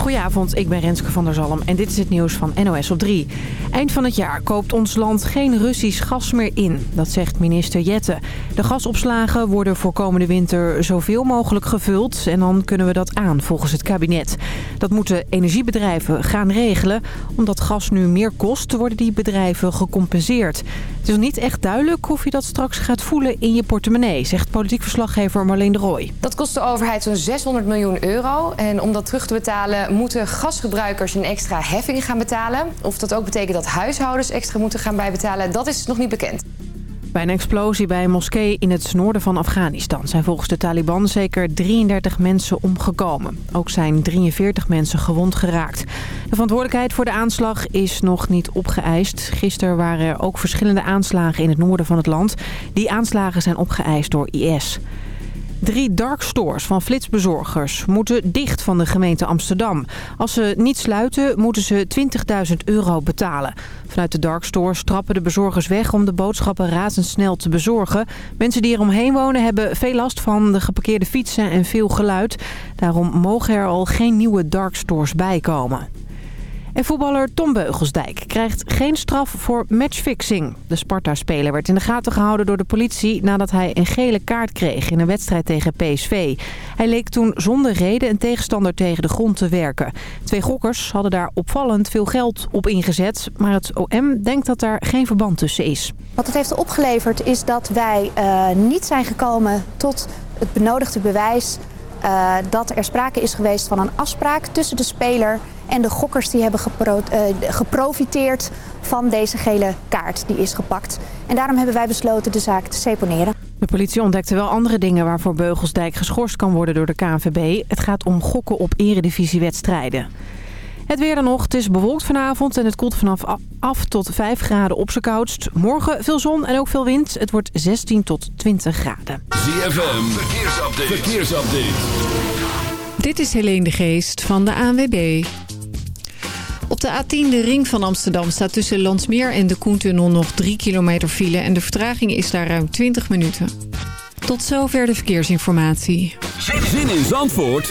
Goedenavond, ik ben Renske van der Zalm en dit is het nieuws van NOS op 3. Eind van het jaar koopt ons land geen Russisch gas meer in, dat zegt minister Jette. De gasopslagen worden voor komende winter zoveel mogelijk gevuld en dan kunnen we dat aan volgens het kabinet. Dat moeten energiebedrijven gaan regelen. Omdat gas nu meer kost, worden die bedrijven gecompenseerd. Het is niet echt duidelijk of je dat straks gaat voelen in je portemonnee, zegt politiek verslaggever Marleen de Rooij. Dat kost de overheid zo'n 600 miljoen euro en om dat terug te betalen moeten gasgebruikers een extra heffing gaan betalen. Of dat ook betekent dat huishoudens extra moeten gaan bijbetalen, dat is nog niet bekend. Bij een explosie bij een moskee in het noorden van Afghanistan zijn volgens de Taliban zeker 33 mensen omgekomen. Ook zijn 43 mensen gewond geraakt. De verantwoordelijkheid voor de aanslag is nog niet opgeëist. Gisteren waren er ook verschillende aanslagen in het noorden van het land. Die aanslagen zijn opgeëist door IS. Drie dark stores van flitsbezorgers moeten dicht van de gemeente Amsterdam. Als ze niet sluiten, moeten ze 20.000 euro betalen. Vanuit de dark stores trappen de bezorgers weg om de boodschappen razendsnel te bezorgen. Mensen die er omheen wonen hebben veel last van de geparkeerde fietsen en veel geluid. Daarom mogen er al geen nieuwe dark stores bijkomen. En voetballer Tom Beugelsdijk krijgt geen straf voor matchfixing. De Sparta-speler werd in de gaten gehouden door de politie... nadat hij een gele kaart kreeg in een wedstrijd tegen PSV. Hij leek toen zonder reden een tegenstander tegen de grond te werken. Twee gokkers hadden daar opvallend veel geld op ingezet... maar het OM denkt dat daar geen verband tussen is. Wat het heeft opgeleverd is dat wij uh, niet zijn gekomen tot het benodigde bewijs... Uh, dat er sprake is geweest van een afspraak tussen de speler en de gokkers die hebben uh, geprofiteerd van deze gele kaart die is gepakt. En daarom hebben wij besloten de zaak te seponeren. De politie ontdekte wel andere dingen waarvoor Beugelsdijk geschorst kan worden door de KNVB. Het gaat om gokken op eredivisiewedstrijden. Het weer dan nog. Het is bewolkt vanavond en het koelt vanaf af tot 5 graden op z'n koudst. Morgen veel zon en ook veel wind. Het wordt 16 tot 20 graden. ZFM, verkeersupdate. verkeersupdate. Dit is Helene de Geest van de ANWB. Op de A10, de ring van Amsterdam, staat tussen Landsmeer en de Koentunnel nog 3 kilometer file. En de vertraging is daar ruim 20 minuten. Tot zover de verkeersinformatie. Zin in Zandvoort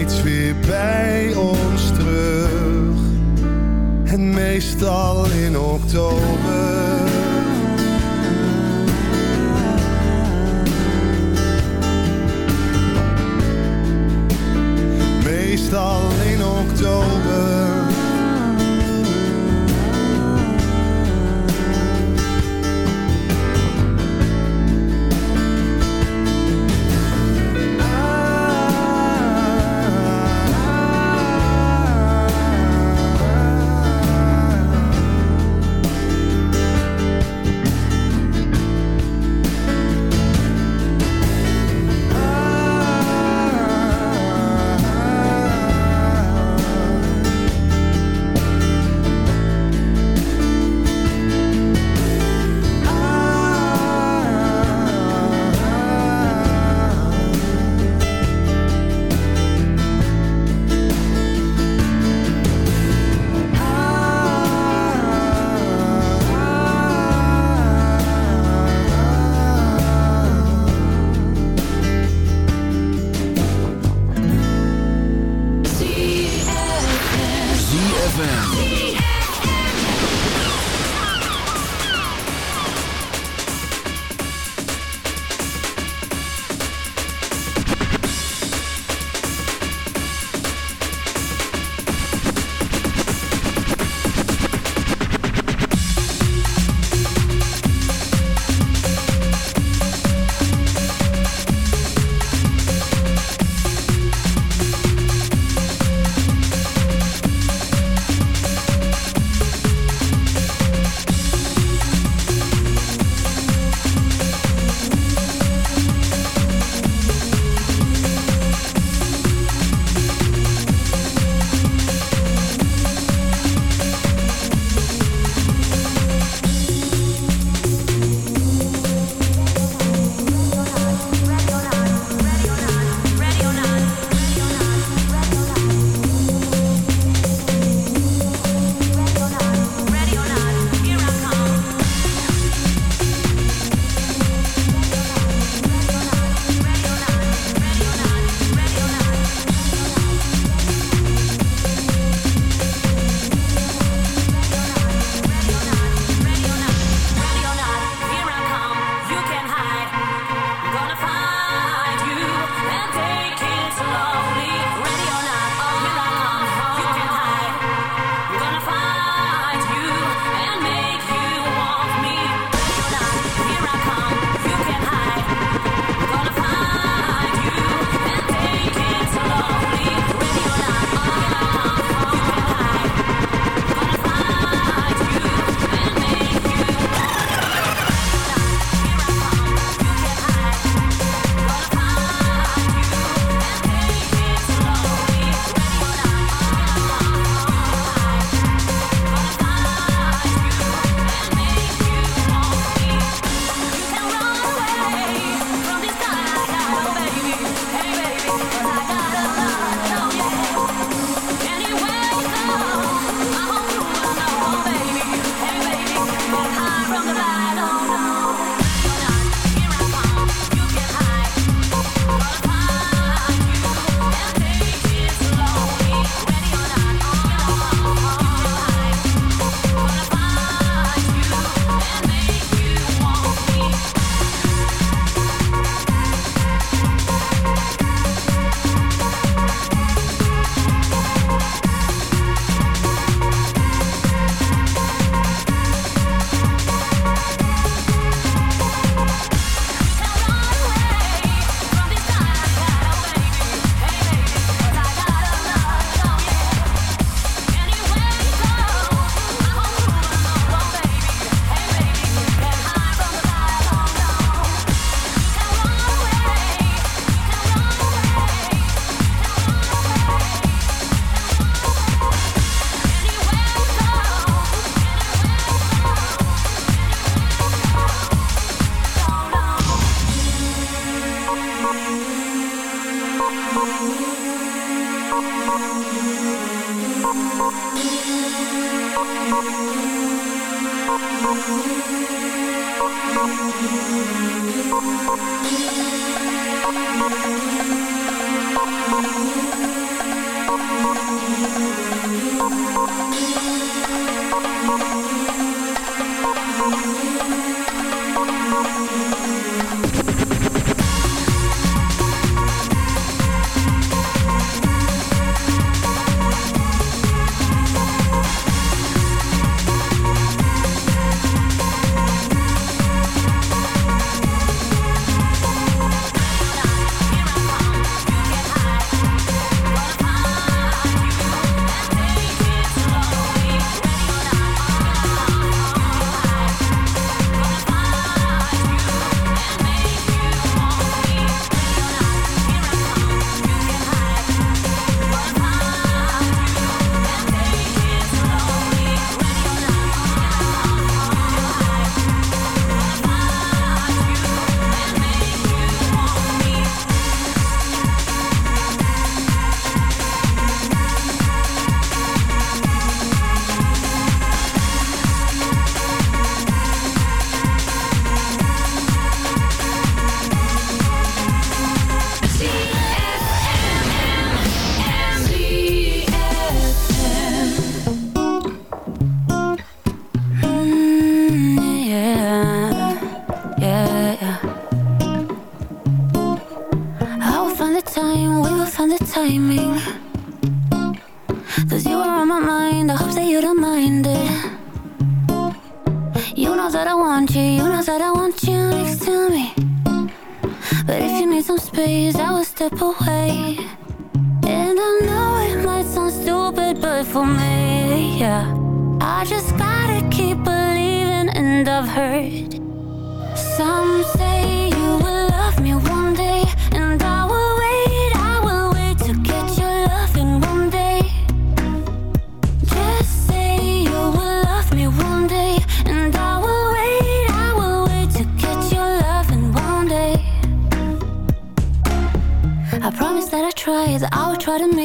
steeds weer bij ons terug. En meestal in oktober.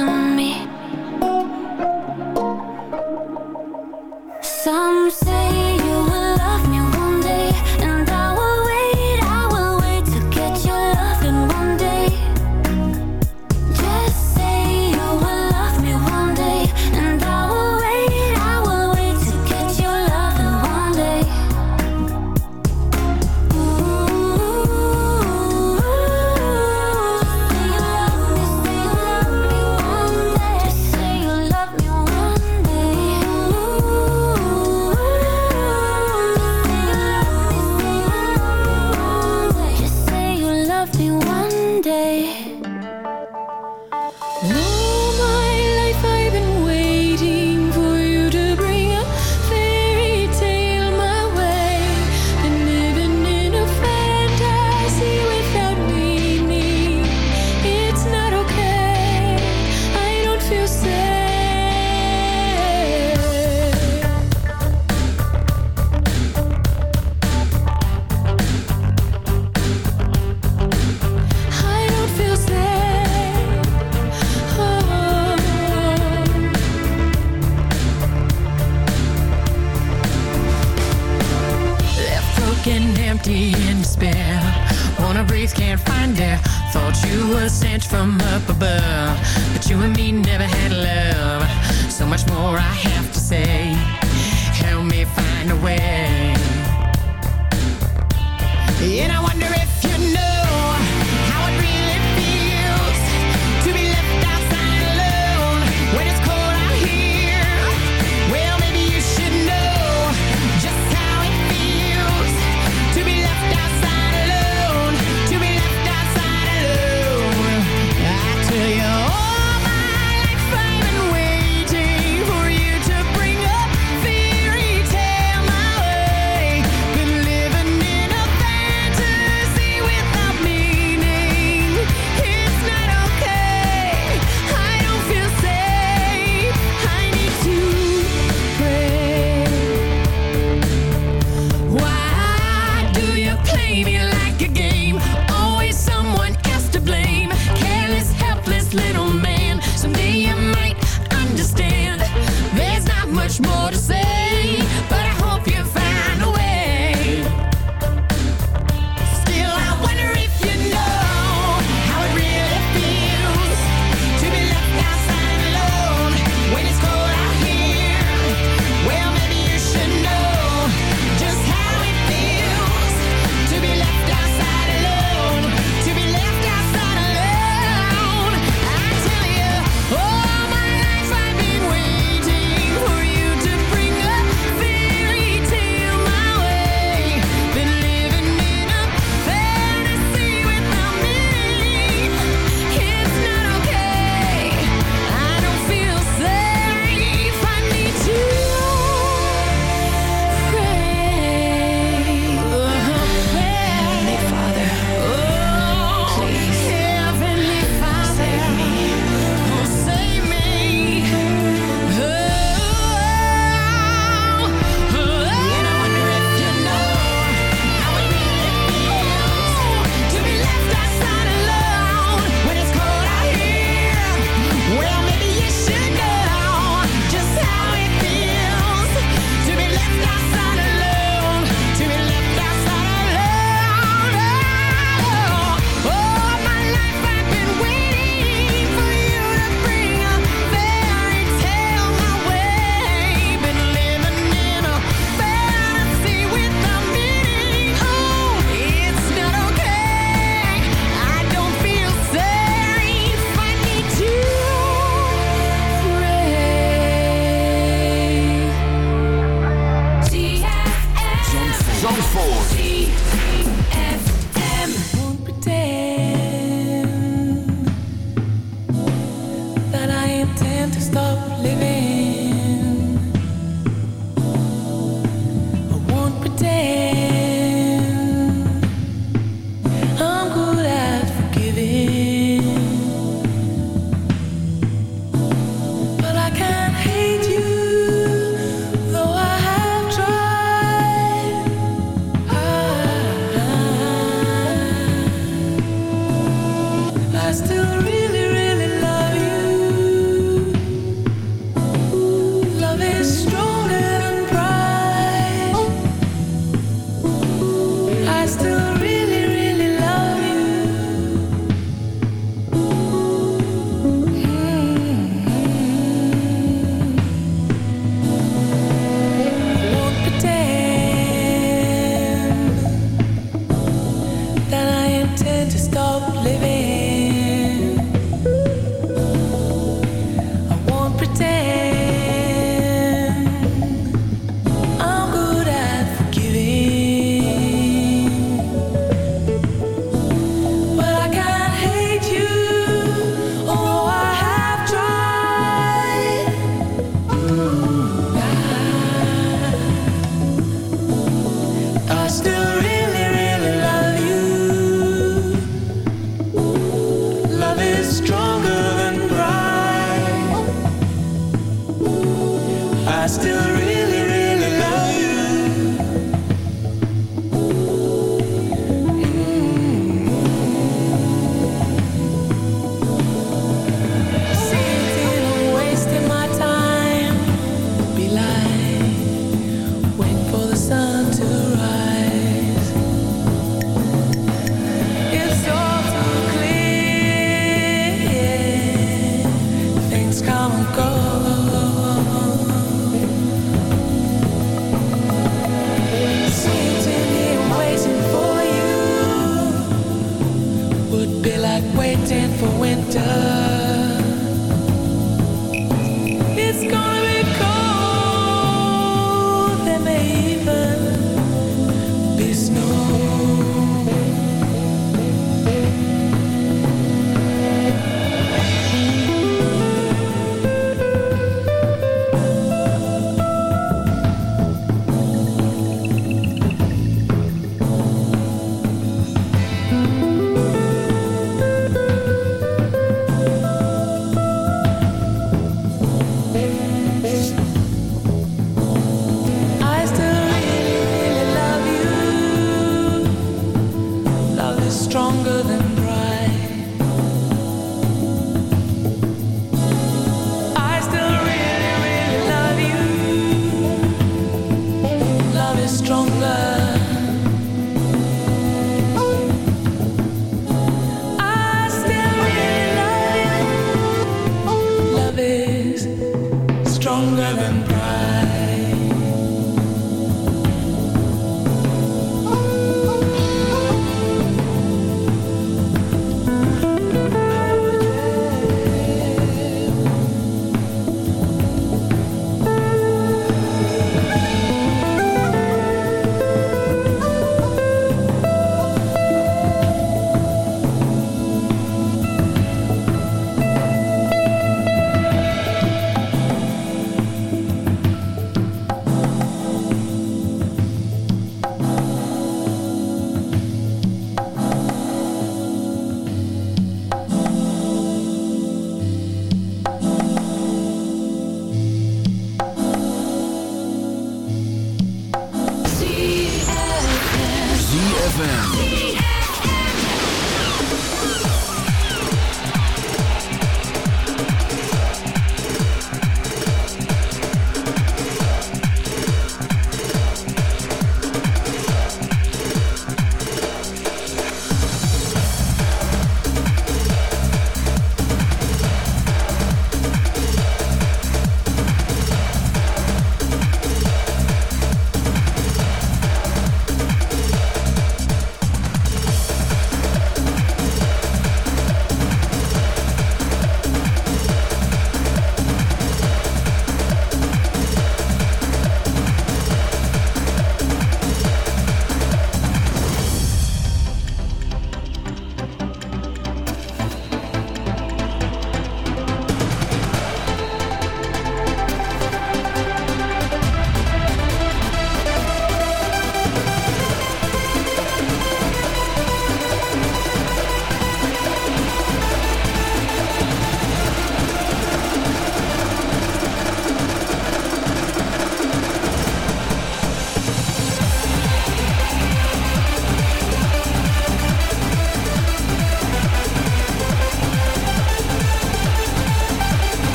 to me. more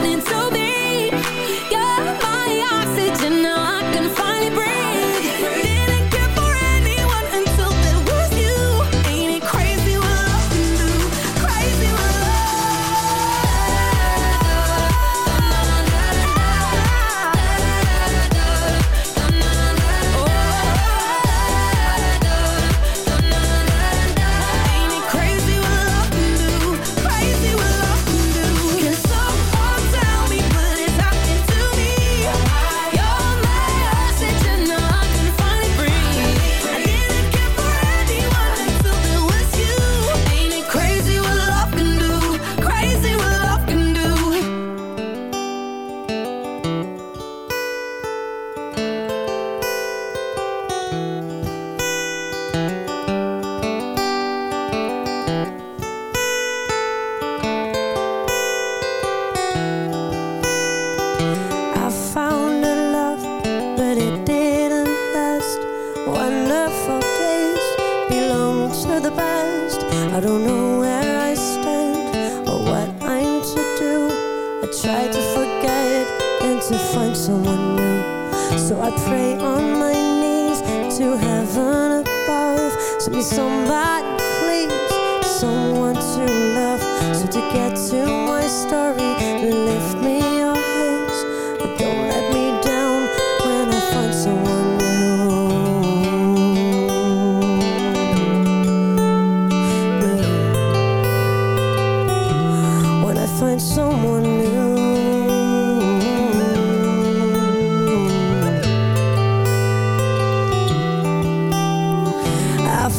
happening to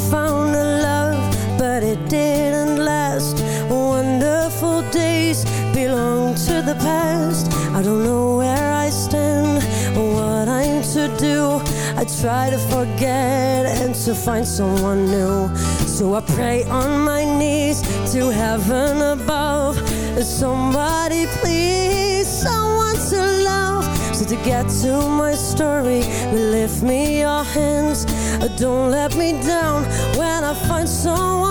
found a love, but it didn't last. Wonderful days belong to the past. I don't know where I stand or what I'm to do. I try to forget and to find someone new. So I pray on my knees to heaven above. Somebody please, someone to love. So to get to my story, lift me your hands but don't let me down when I find someone